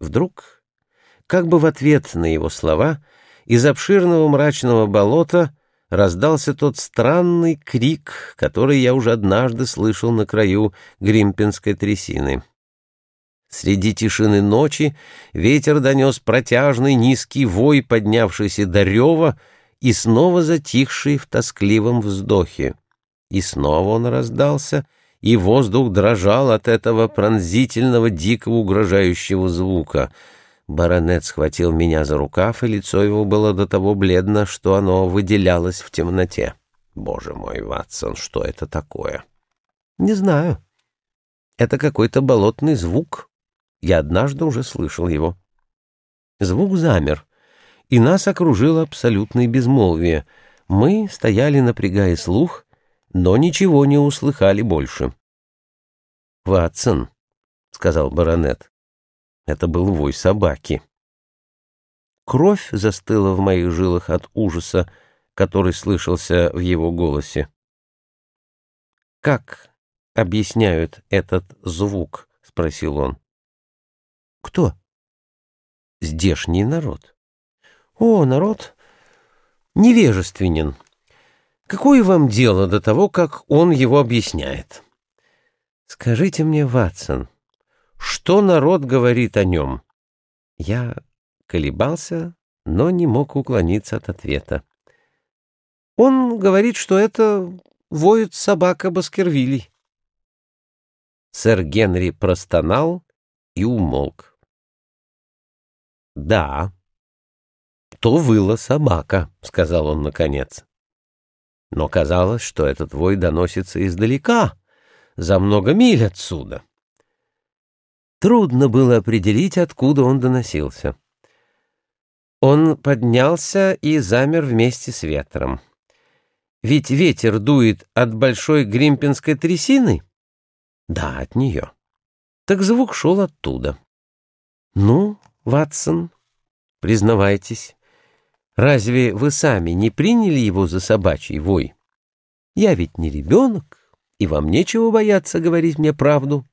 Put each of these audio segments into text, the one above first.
Вдруг, как бы в ответ на его слова, из обширного мрачного болота раздался тот странный крик, который я уже однажды слышал на краю Гримпинской трясины. Среди тишины ночи ветер донес протяжный низкий вой, поднявшийся до рева и снова затихший в тоскливом вздохе. И снова он раздался, и воздух дрожал от этого пронзительного, дикого, угрожающего звука. Баронет схватил меня за рукав, и лицо его было до того бледно, что оно выделялось в темноте. Боже мой, Ватсон, что это такое? Не знаю. Это какой-то болотный звук. Я однажды уже слышал его. Звук замер, и нас окружило абсолютное безмолвие. Мы стояли, напрягая слух, но ничего не услыхали больше. «Ватсон», — сказал баронет, — это был вой собаки. Кровь застыла в моих жилах от ужаса, который слышался в его голосе. «Как объясняют этот звук?» — спросил он. «Кто?» «Здешний народ». «О, народ невежественен», Какое вам дело до того, как он его объясняет? Скажите мне, Ватсон, что народ говорит о нем? Я колебался, но не мог уклониться от ответа. Он говорит, что это воет собака Баскервилей. Сэр Генри простонал и умолк. «Да, то выла собака», — сказал он наконец но казалось, что этот вой доносится издалека, за много миль отсюда. Трудно было определить, откуда он доносился. Он поднялся и замер вместе с ветром. Ведь ветер дует от большой гримпинской трясины? Да, от нее. Так звук шел оттуда. Ну, Ватсон, признавайтесь, Разве вы сами не приняли его за собачий вой? Я ведь не ребенок, и вам нечего бояться говорить мне правду.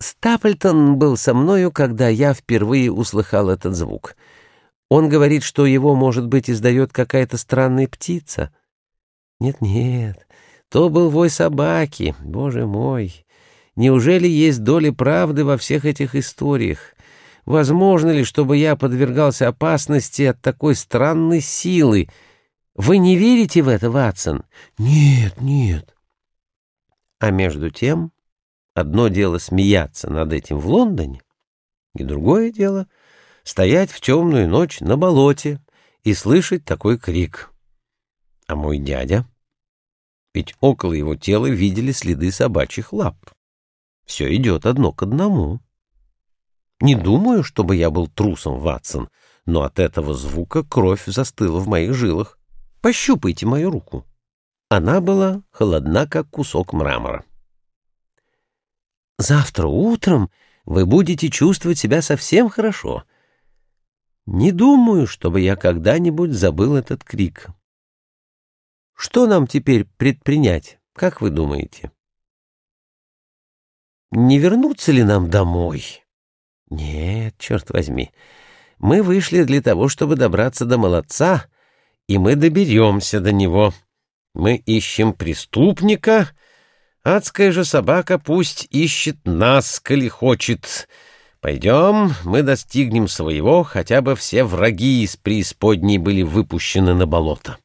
Стаплтон был со мною, когда я впервые услыхал этот звук. Он говорит, что его, может быть, издает какая-то странная птица. Нет-нет, то был вой собаки, боже мой. Неужели есть доля правды во всех этих историях? Возможно ли, чтобы я подвергался опасности от такой странной силы? Вы не верите в это, Ватсон? Нет, нет. А между тем, одно дело смеяться над этим в Лондоне, и другое дело стоять в темную ночь на болоте и слышать такой крик. А мой дядя? Ведь около его тела видели следы собачьих лап. Все идет одно к одному. Не думаю, чтобы я был трусом, Ватсон, но от этого звука кровь застыла в моих жилах. Пощупайте мою руку. Она была холодна, как кусок мрамора. Завтра утром вы будете чувствовать себя совсем хорошо. Не думаю, чтобы я когда-нибудь забыл этот крик. Что нам теперь предпринять, как вы думаете? Не вернуться ли нам домой? Нет, черт возьми. Мы вышли для того, чтобы добраться до молодца, и мы доберемся до него. Мы ищем преступника, адская же собака пусть ищет нас, коли хочет. Пойдем, мы достигнем своего, хотя бы все враги из преисподней были выпущены на болото.